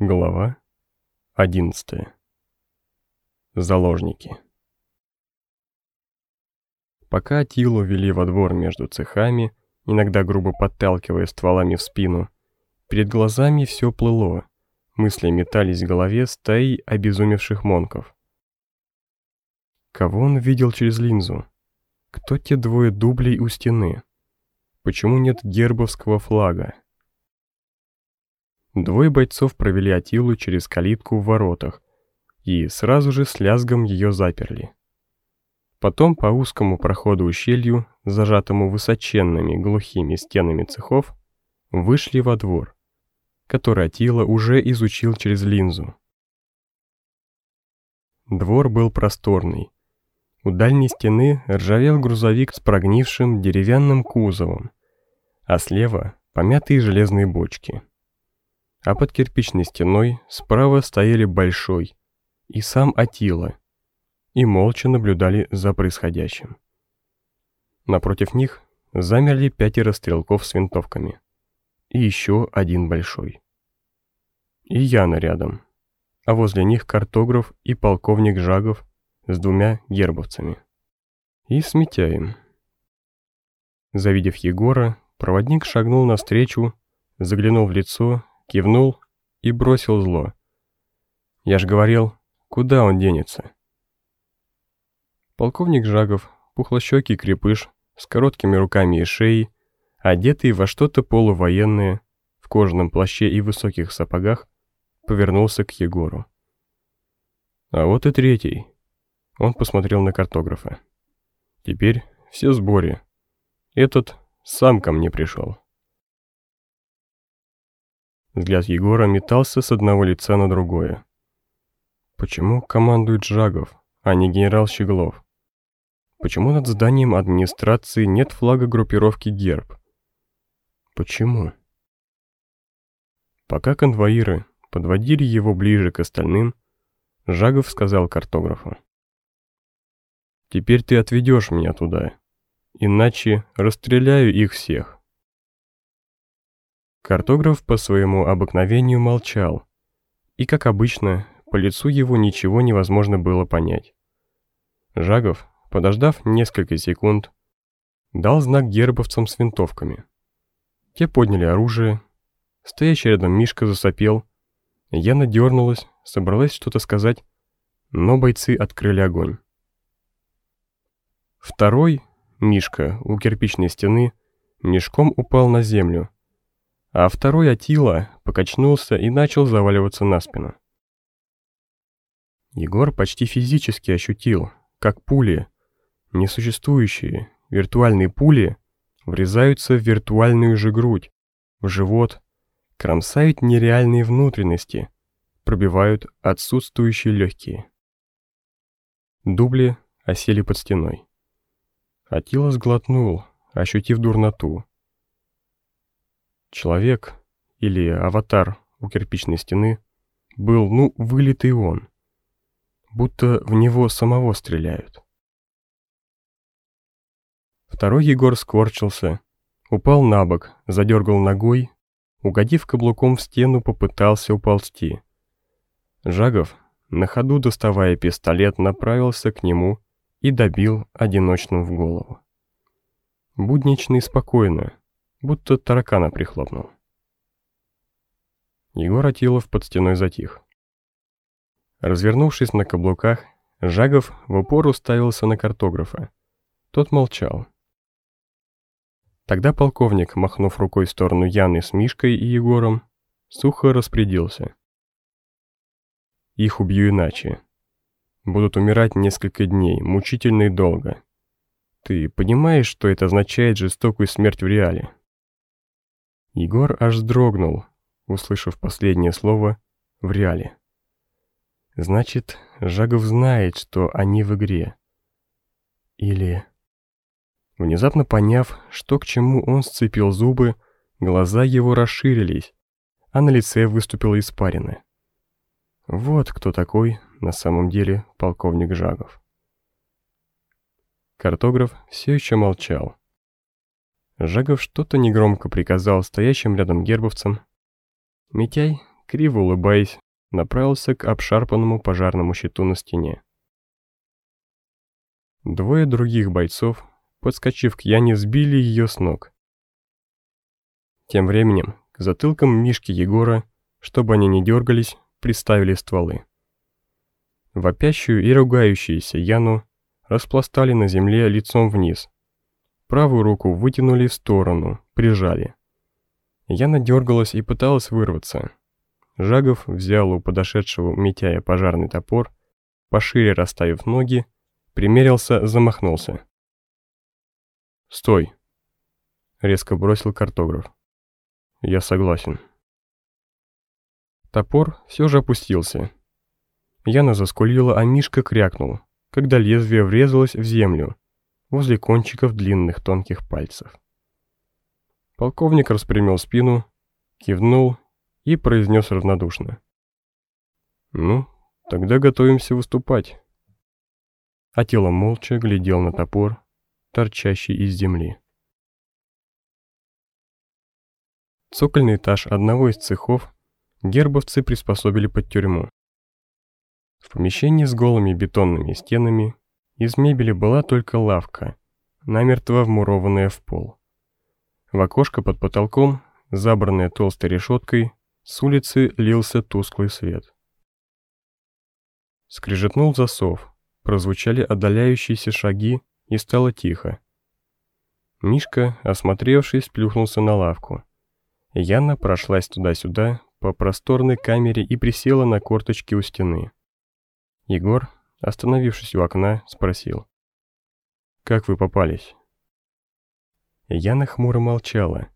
Глава 11. Заложники. Пока Атилу вели во двор между цехами, иногда грубо подталкивая стволами в спину, перед глазами все плыло, мысли метались в голове стаи обезумевших монков. Кого он видел через линзу? Кто те двое дублей у стены? Почему нет гербовского флага? Двое бойцов провели Атилу через калитку в воротах и сразу же с лязгом ее заперли. Потом по узкому проходу ущелью, зажатому высоченными глухими стенами цехов, вышли во двор, который Атила уже изучил через линзу. Двор был просторный. У дальней стены ржавел грузовик с прогнившим деревянным кузовом, а слева помятые железные бочки а под кирпичной стеной справа стояли Большой и сам Атила, и молча наблюдали за происходящим. Напротив них замерли пятеро стрелков с винтовками, и еще один Большой. И Яна рядом, а возле них картограф и полковник Жагов с двумя гербовцами. И с Митяем. Завидев Егора, проводник шагнул навстречу, заглянул в лицо кивнул и бросил зло. Я ж говорил, куда он денется? Полковник Жагов, пухлощекий крепыш, с короткими руками и шеей, одетый во что-то полувоенное, в кожаном плаще и высоких сапогах, повернулся к Егору. А вот и третий. Он посмотрел на картографа. Теперь все сборе. Этот сам ко мне пришел. Взгляд Егора метался с одного лица на другое. Почему командует Жагов, а не генерал Щеглов? Почему над зданием администрации нет флага группировки «Герб»? Почему? Пока конвоиры подводили его ближе к остальным, Жагов сказал картографу. «Теперь ты отведешь меня туда, иначе расстреляю их всех». Картограф по своему обыкновению молчал, и, как обычно, по лицу его ничего невозможно было понять. Жагов, подождав несколько секунд, дал знак гербовцам с винтовками. Те подняли оружие, стоящий рядом Мишка засопел, Яна дернулась, собралась что-то сказать, но бойцы открыли огонь. Второй, Мишка, у кирпичной стены, мешком упал на землю, а второй Атила покачнулся и начал заваливаться на спину. Егор почти физически ощутил, как пули, несуществующие, виртуальные пули, врезаются в виртуальную же грудь, в живот, кромсают нереальные внутренности, пробивают отсутствующие легкие. Дубли осели под стеной. Атила сглотнул, ощутив дурноту, Человек, или аватар у кирпичной стены, был, ну, вылитый он. Будто в него самого стреляют. Второй Егор скорчился, упал на бок, задергал ногой, угодив каблуком в стену, попытался уползти. Жагов, на ходу доставая пистолет, направился к нему и добил одиночным в голову. Буднично и спокойно, будто таракана прихлопнул. Егор Атилов под стеной затих. Развернувшись на каблуках, Жагов в упор уставился на картографа. Тот молчал. Тогда полковник, махнув рукой в сторону Яны с Мишкой и Егором, сухо распорядился. Их убью иначе. Будут умирать несколько дней, мучительно и долго. Ты понимаешь, что это означает жестокую смерть в реале? Егор аж вздрогнул, услышав последнее слово «в реале». Значит, Жагов знает, что они в игре. Или... Внезапно поняв, что к чему он сцепил зубы, глаза его расширились, а на лице выступила испарина. Вот кто такой на самом деле полковник Жагов. Картограф все еще молчал. Жагов что-то негромко приказал стоящим рядом гербовцам. «Митяй, криво улыбаясь, направился к обшарпанному пожарному щиту на стене. Двое других бойцов, подскочив к Яне, сбили ее с ног. Тем временем к затылкам Мишки Егора, чтобы они не дергались, приставили стволы. Вопящую и ругающуюся Яну распластали на земле лицом вниз. Правую руку вытянули в сторону, прижали. Яна дергалась и пыталась вырваться. Жагов взял у подошедшего Митяя пожарный топор, пошире расставив ноги, примерился, замахнулся. «Стой!» — резко бросил картограф. «Я согласен». Топор все же опустился. Яна заскулила, а Мишка крякнул, когда лезвие врезалось в землю, возле кончиков длинных тонких пальцев. Полковник распрямил спину, кивнул и произнес равнодушно. «Ну, тогда готовимся выступать». А тело молча глядел на топор, торчащий из земли. Цокольный этаж одного из цехов гербовцы приспособили под тюрьму. В помещении с голыми бетонными стенами из мебели была только лавка, намертво вмурованная в пол. В окошко под потолком, забранное толстой решеткой, с улицы лился тусклый свет. Скрежетнул засов, прозвучали отдаляющиеся шаги и стало тихо. Мишка, осмотревшись, плюхнулся на лавку. Яна прошлась туда-сюда по просторной камере и присела на корточки у стены. Егор, остановившись у окна, спросил. «Как вы попались?» Яна хмуро молчала,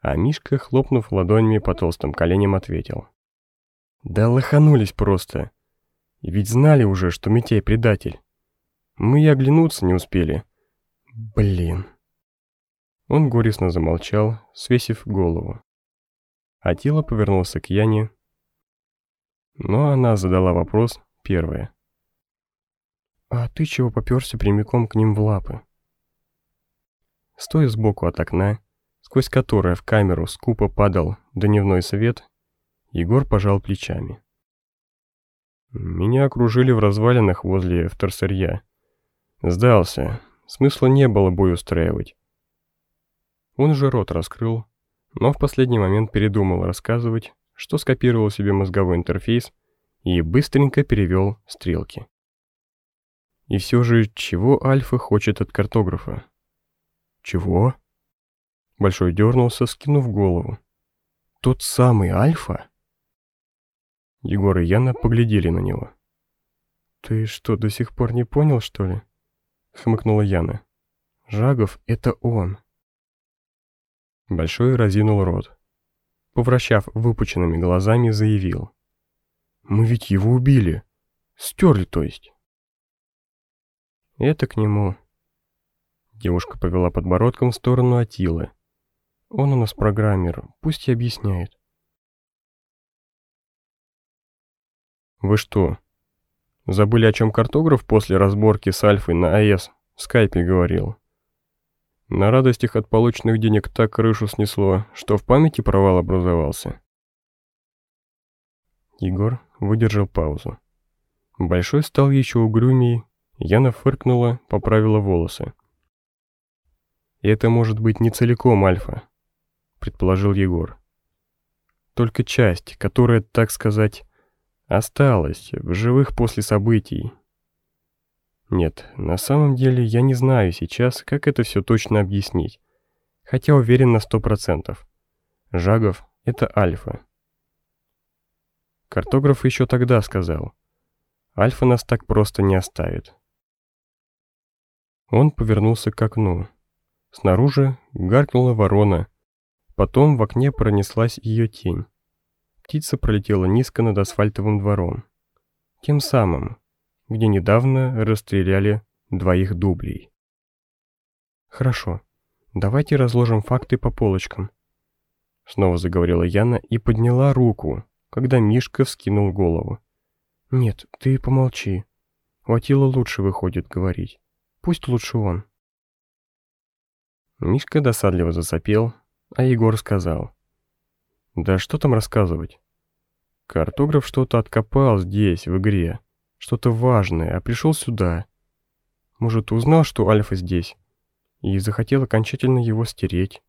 а Мишка, хлопнув ладонями по толстым коленям, ответил. «Да лоханулись просто. Ведь знали уже, что Митяй предатель. Мы и оглянуться не успели. Блин». Он горестно замолчал, свесив голову. А тело повернулся к Яне, но она задала вопрос первая. «А ты чего попёрся прямиком к ним в лапы?» Стоя сбоку от окна, сквозь которое в камеру скупо падал дневной свет, Егор пожал плечами. Меня окружили в развалинах возле вторсырья. Сдался, смысла не было бой устраивать. Он же рот раскрыл, но в последний момент передумал рассказывать, что скопировал себе мозговой интерфейс и быстренько перевел стрелки. И все же, чего Альфа хочет от картографа? Чего? Большой дернулся, скинув голову. Тот самый Альфа? Егор и Яна поглядели на него. «Ты что, до сих пор не понял, что ли?» Хмыкнула Яна. «Жагов — это он». Большой разинул рот. Повращав выпученными глазами, заявил. «Мы ведь его убили. Стерли, то есть». «Это к нему». Девушка повела подбородком в сторону Атилы, он у нас программер, пусть и объясняет. Вы что, забыли, о чем картограф после разборки с Альфой на АЭС в скайпе говорил? На радостях от полученных денег так крышу снесло, что в памяти провал образовался. Егор выдержал паузу. Большой стал еще угрюмее, Яна фыркнула, поправила волосы. это может быть не целиком Альфа предположил Егор. Только часть, которая, так сказать, осталась в живых после событий. Нет, на самом деле я не знаю сейчас, как это все точно объяснить, хотя уверен на сто процентов. Жагов — это Альфа. Картограф еще тогда сказал, Альфа нас так просто не оставит. Он повернулся к окну. Снаружи гаркнула ворона, Потом в окне пронеслась ее тень. Птица пролетела низко над асфальтовым двором. Тем самым, где недавно расстреляли двоих дублей. «Хорошо, давайте разложим факты по полочкам», — снова заговорила Яна и подняла руку, когда Мишка вскинул голову. «Нет, ты помолчи. У лучше выходит говорить. Пусть лучше он». Мишка досадливо засопел, а Егор сказал. «Да что там рассказывать? Картограф что-то откопал здесь, в игре. Что-то важное, а пришел сюда. Может, узнал, что Альфа здесь, и захотел окончательно его стереть.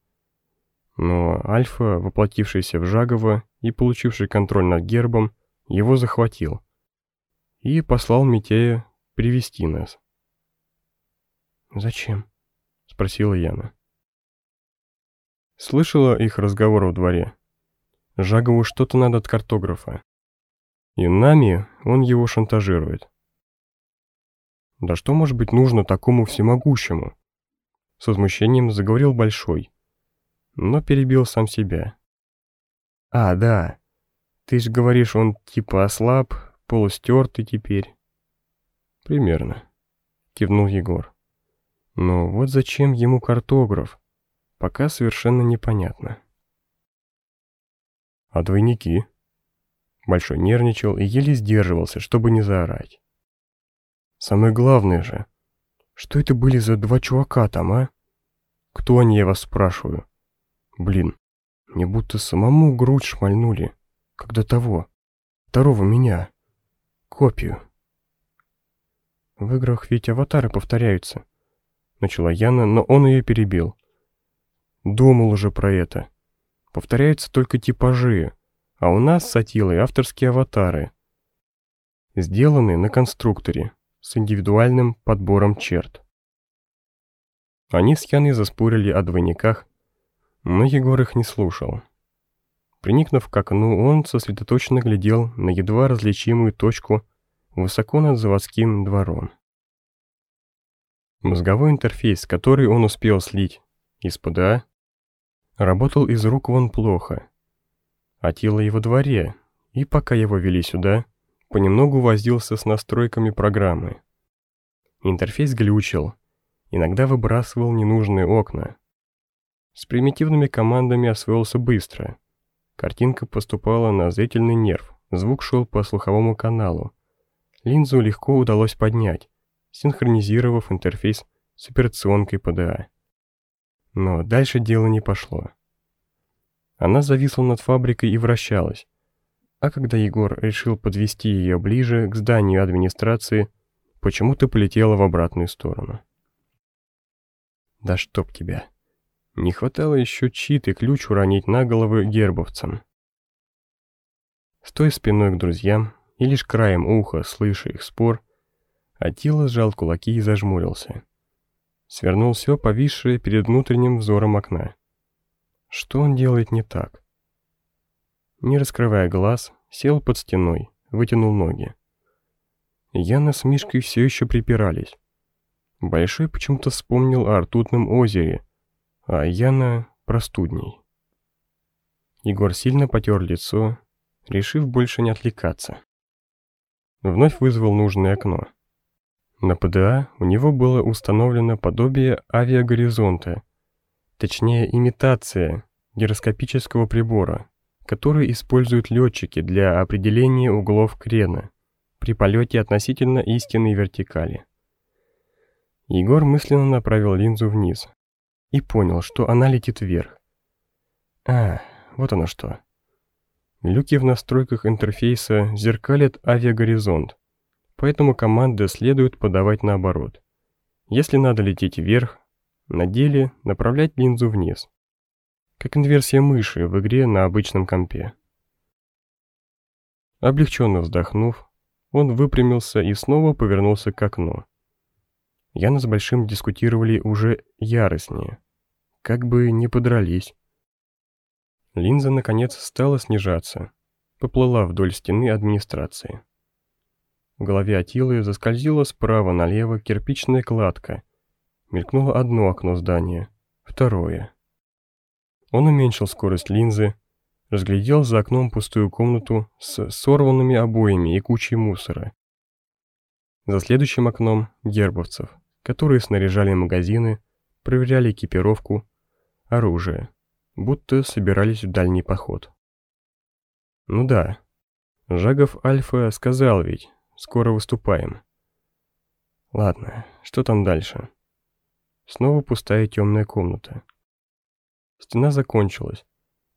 Но Альфа, воплотившийся в Жагова и получивший контроль над гербом, его захватил. И послал Митея привести нас. «Зачем?» — спросила Яна. Слышала их разговор во дворе. Жагову что-то надо от картографа. И нами он его шантажирует. Да что может быть нужно такому всемогущему? С возмущением заговорил Большой, но перебил сам себя. А, да, ты же говоришь, он типа ослаб, полустертый теперь. Примерно, кивнул Егор. Но вот зачем ему картограф, пока совершенно непонятно. А двойники? Большой нервничал и еле сдерживался, чтобы не заорать. Самое главное же, что это были за два чувака там, а? Кто они, я вас спрашиваю? Блин, мне будто самому грудь шмальнули, когда того, второго меня, копию. В играх ведь аватары повторяются. Начала Яна, но он ее перебил. Думал уже про это. Повторяются только типажи, а у нас с Атилой авторские аватары. Сделаны на конструкторе с индивидуальным подбором черт. Они с Яной заспорили о двойниках, но Егор их не слушал. Приникнув к окну, он сосредоточенно глядел на едва различимую точку высоко над заводским двором. Мозговой интерфейс, который он успел слить из ПДА, работал из рук вон плохо. Атила его дворе, и пока его вели сюда, понемногу возился с настройками программы. Интерфейс глючил, иногда выбрасывал ненужные окна. С примитивными командами освоился быстро. Картинка поступала на зрительный нерв, звук шел по слуховому каналу. Линзу легко удалось поднять, синхронизировав интерфейс с операционкой ПДА. Но дальше дело не пошло. Она зависла над фабрикой и вращалась, а когда Егор решил подвести ее ближе к зданию администрации, почему-то полетела в обратную сторону. Да чтоб тебя. Не хватало еще чит и ключ уронить на головы гербовцам. Стоя спиной к друзьям и лишь краем уха, слыша их спор, Атила сжал кулаки и зажмурился. Свернул все повисшее перед внутренним взором окна. Что он делает не так? Не раскрывая глаз, сел под стеной, вытянул ноги. Яна с Мишкой все еще припирались. Большой почему-то вспомнил о ртутном озере, а Яна простудней. Егор сильно потер лицо, решив больше не отвлекаться. Вновь вызвал нужное окно. На ПДА у него было установлено подобие авиагоризонта, точнее имитация гироскопического прибора, который используют летчики для определения углов крена при полете относительно истинной вертикали. Егор мысленно направил линзу вниз и понял, что она летит вверх. А, вот оно что. Люки в настройках интерфейса зеркалят авиагоризонт, поэтому команды следует подавать наоборот. Если надо лететь вверх, на деле направлять линзу вниз как инверсия мыши в игре на обычном компе. Облегченно вздохнув, он выпрямился и снова повернулся к окну. Яна с Большим дискутировали уже яростнее, как бы не подрались. Линза, наконец, стала снижаться, поплыла вдоль стены администрации. В голове Атилы заскользила справа налево кирпичная кладка. Мелькнуло одно окно здания, второе. Он уменьшил скорость линзы, разглядел за окном пустую комнату с сорванными обоями и кучей мусора. За следующим окном — гербовцев, которые снаряжали магазины, проверяли экипировку, оружие, будто собирались в дальний поход. Ну да, Жагов Альфа сказал ведь, скоро выступаем. Ладно, что там дальше? Снова пустая темная комната. Стена закончилась,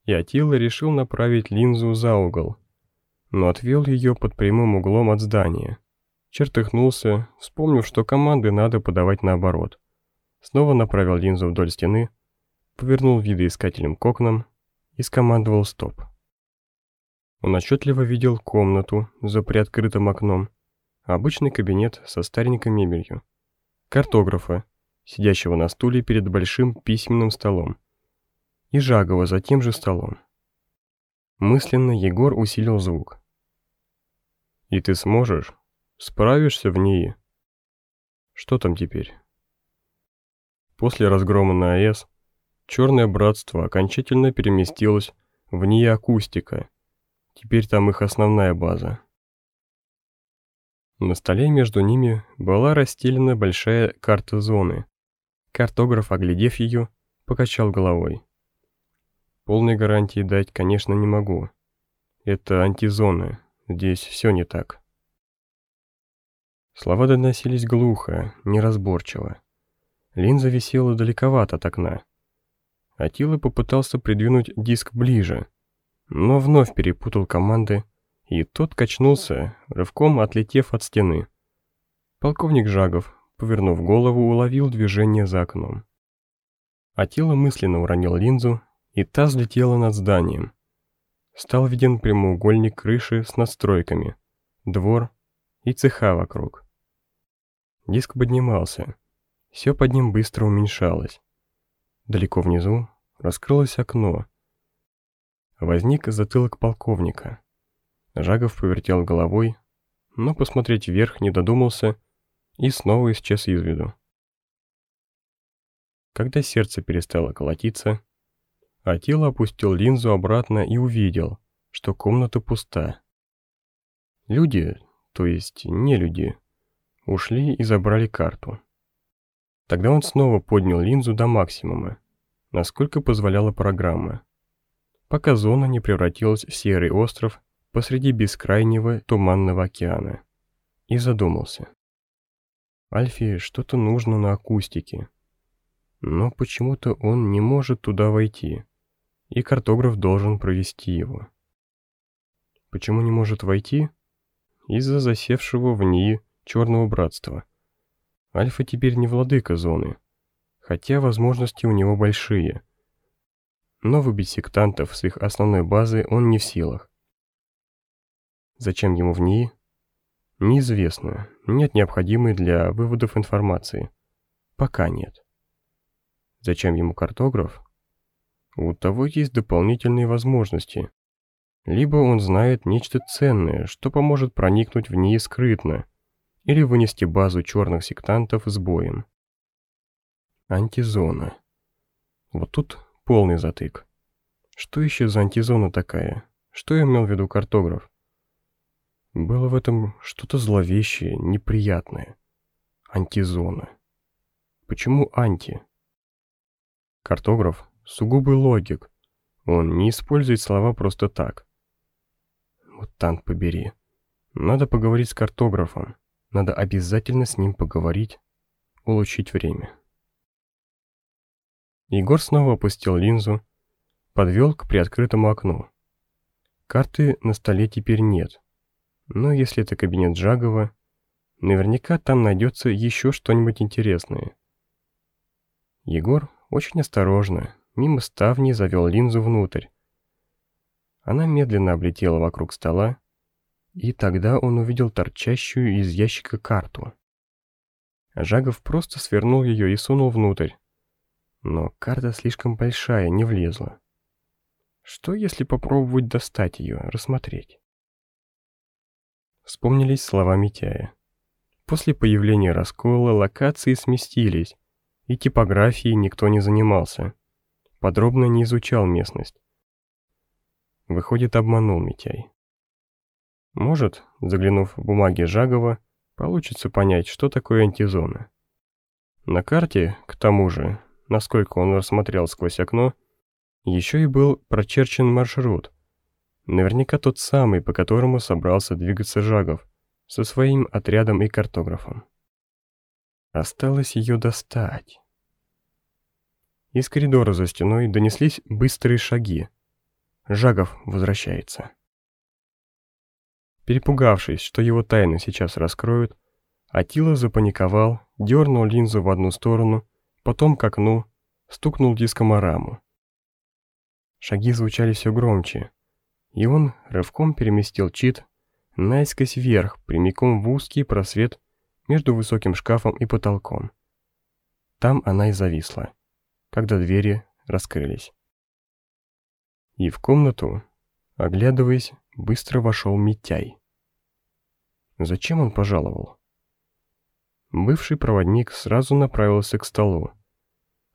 и Атила решил направить линзу за угол. но отвел ее под прямым углом от здания. Чертыхнулся, вспомнив, что команды надо подавать наоборот. Снова направил линзу вдоль стены, повернул видоискателем к окнам и скомандовал «стоп». Он отчетливо видел комнату за приоткрытым окном, обычный кабинет со старенькой мебелью, картографа, сидящего на стуле перед большим письменным столом, и Жагова за тем же столом. Мысленно Егор усилил звук. «И ты сможешь? Справишься в ней? Что там теперь?» После разгрома на АЭС Черное Братство окончательно переместилось в НИИ Акустика. Теперь там их основная база. На столе между ними была расстелена большая карта зоны. Картограф, оглядев ее, покачал головой. Полной гарантии дать, конечно, не могу. Это антизона, здесь все не так. Слова доносились глухо, неразборчиво. Линза висела далековато от окна. Атила попытался придвинуть диск ближе, но вновь перепутал команды, и тот качнулся, рывком отлетев от стены. Полковник Жагов, повернув голову, уловил движение за окном. Атила мысленно уронил линзу, и та взлетела над зданием. Стал виден прямоугольник крыши с надстройками, двор и цеха вокруг. Диск поднимался, все под ним быстро уменьшалось. Далеко внизу раскрылось окно. Возник затылок полковника. Жагов повертел головой, но посмотреть вверх не додумался и снова исчез из виду. Когда сердце перестало колотиться, Атила опустил линзу обратно и увидел, что комната пуста. Люди, то есть не люди, ушли и забрали карту. Тогда он снова поднял линзу до максимума, насколько позволяла программа, пока зона не превратилась в серый остров посреди бескрайнего туманного океана, и задумался. Альфе что-то нужно на акустике, но почему-то он не может туда войти, и картограф должен провести его. Почему не может войти? Из-за засевшего в ней черного братства – Альфа теперь не владыка зоны, хотя возможности у него большие. Но выбить сектантов с их основной базы он не в силах. Зачем ему в ней? Неизвестно, нет необходимой для выводов информации. Пока нет. Зачем ему картограф? У того есть дополнительные возможности. Либо он знает нечто ценное, что поможет проникнуть в ней скрытно, или вынести базу черных сектантов с боем. Антизона. Вот тут полный затык. Что еще за антизона такая? Что имел в виду картограф? Было в этом что-то зловещее, неприятное. Антизона. Почему анти? Картограф — сугубый логик. Он не использует слова просто так. Вот танк побери. Надо поговорить с картографом. Надо обязательно с ним поговорить, улучшить время. Егор снова опустил линзу, подвел к приоткрытому окну. Карты на столе теперь нет, но если это кабинет Жагова, наверняка там найдется еще что-нибудь интересное. Егор очень осторожно, мимо ставни завел линзу внутрь. Она медленно облетела вокруг стола, и тогда он увидел торчащую из ящика карту. Жагов просто свернул ее и сунул внутрь. Но карта слишком большая, не влезла. Что если попробовать достать ее, рассмотреть? Вспомнились слова Митяя. После появления раскола локации сместились, и типографией никто не занимался. Подробно не изучал местность. Выходит, обманул Митяй. Может, заглянув в бумаги Жагова, получится понять, что такое антизона. На карте, к тому же, насколько он рассмотрел сквозь окно, еще и был прочерчен маршрут. Наверняка тот самый, по которому собрался двигаться Жагов со своим отрядом и картографом. Осталось ее достать. Из коридора за стеной донеслись быстрые шаги. Жагов возвращается. Перепугавшись, что его тайну сейчас раскроют, Атила запаниковал, дернул линзу в одну сторону, потом к окну, стукнул диском о раму. Шаги звучали все громче, и он рывком переместил чит наискось вверх, прямиком в узкий просвет между высоким шкафом и потолком. Там она и зависла, когда двери раскрылись. И в комнату, оглядываясь, быстро вошел Митяй. Зачем он пожаловал? Бывший проводник сразу направился к столу.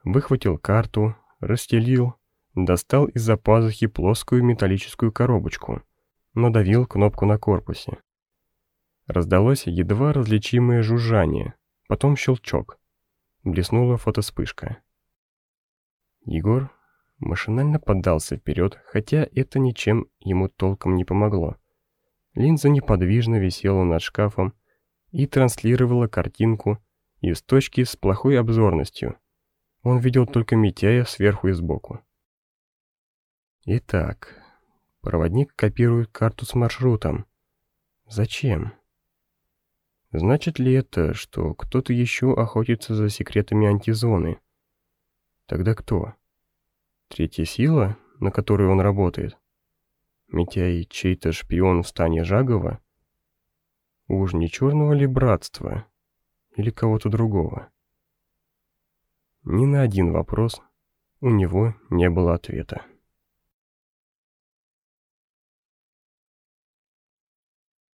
Выхватил карту, расстелил, достал из-за пазухи плоскую металлическую коробочку, надавил кнопку на корпусе. Раздалось едва различимое жужжание, потом щелчок. Блеснула фотоспышка. Егор машинально поддался вперед, хотя это ничем ему толком не помогло. Линза неподвижно висела над шкафом и транслировала картинку из точки с плохой обзорностью. Он видел только Митяя сверху и сбоку. Итак, проводник копирует карту с маршрутом. Зачем? Значит ли это, что кто-то еще охотится за секретами антизоны? Тогда кто? Третья сила, на которую он работает? Митяй чей-то шпион в стане Жагова? Уж не черного ли братства? Или кого-то другого? Ни на один вопрос у него не было ответа.